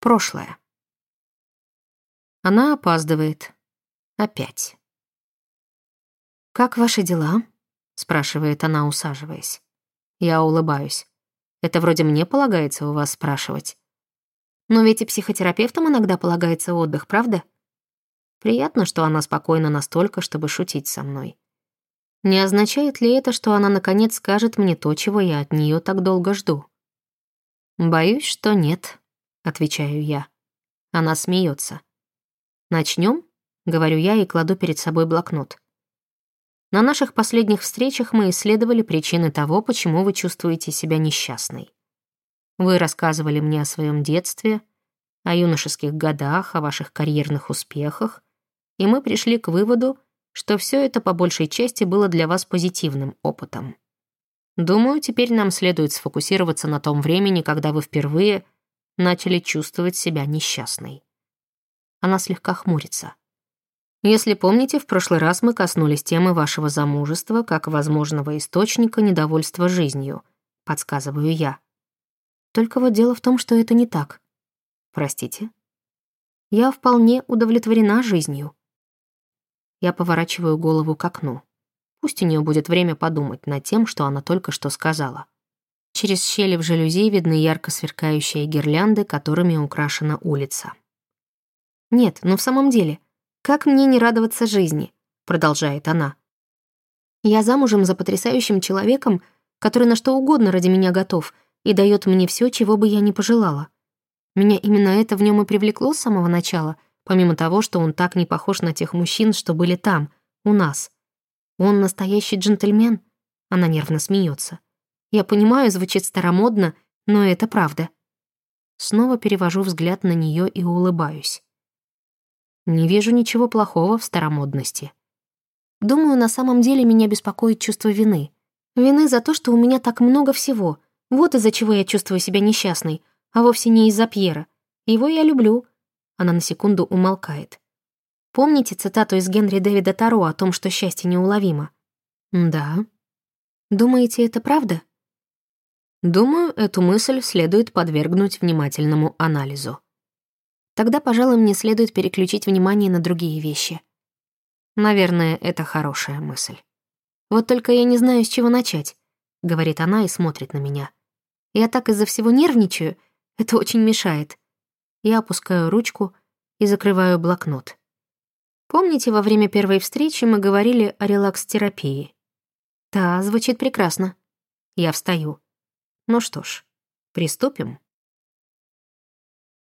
Прошлое. Она опаздывает. Опять. «Как ваши дела?» — спрашивает она, усаживаясь. Я улыбаюсь. Это вроде мне полагается у вас спрашивать. Но ведь и психотерапевтам иногда полагается отдых, правда? Приятно, что она спокойна настолько, чтобы шутить со мной. Не означает ли это, что она наконец скажет мне то, чего я от нее так долго жду? Боюсь, что нет, отвечаю я. Она смеется. Начнем? говорю я и кладу перед собой блокнот. На наших последних встречах мы исследовали причины того, почему вы чувствуете себя несчастной. Вы рассказывали мне о своем детстве, о юношеских годах, о ваших карьерных успехах, и мы пришли к выводу, что все это по большей части было для вас позитивным опытом. Думаю, теперь нам следует сфокусироваться на том времени, когда вы впервые начали чувствовать себя несчастной. Она слегка хмурится. Если помните, в прошлый раз мы коснулись темы вашего замужества как возможного источника недовольства жизнью, подсказываю я. Только вот дело в том, что это не так. Простите? Я вполне удовлетворена жизнью. Я поворачиваю голову к окну. Пусть у нее будет время подумать над тем, что она только что сказала. Через щели в жалюзи видны ярко сверкающие гирлянды, которыми украшена улица. Нет, но в самом деле — «Как мне не радоваться жизни?» — продолжает она. «Я замужем за потрясающим человеком, который на что угодно ради меня готов и дает мне все, чего бы я ни пожелала. Меня именно это в нем и привлекло с самого начала, помимо того, что он так не похож на тех мужчин, что были там, у нас. Он настоящий джентльмен?» Она нервно смеется. «Я понимаю, звучит старомодно, но это правда». Снова перевожу взгляд на нее и улыбаюсь. Не вижу ничего плохого в старомодности. Думаю, на самом деле меня беспокоит чувство вины. Вины за то, что у меня так много всего. Вот из-за чего я чувствую себя несчастной, а вовсе не из-за Пьера. Его я люблю. Она на секунду умолкает. Помните цитату из Генри Дэвида Таро о том, что счастье неуловимо? Да. Думаете, это правда? Думаю, эту мысль следует подвергнуть внимательному анализу. Тогда, пожалуй, мне следует переключить внимание на другие вещи. Наверное, это хорошая мысль. Вот только я не знаю, с чего начать, — говорит она и смотрит на меня. Я так из-за всего нервничаю, это очень мешает. Я опускаю ручку и закрываю блокнот. Помните, во время первой встречи мы говорили о релакс-терапии? Да, звучит прекрасно. Я встаю. Ну что ж, приступим.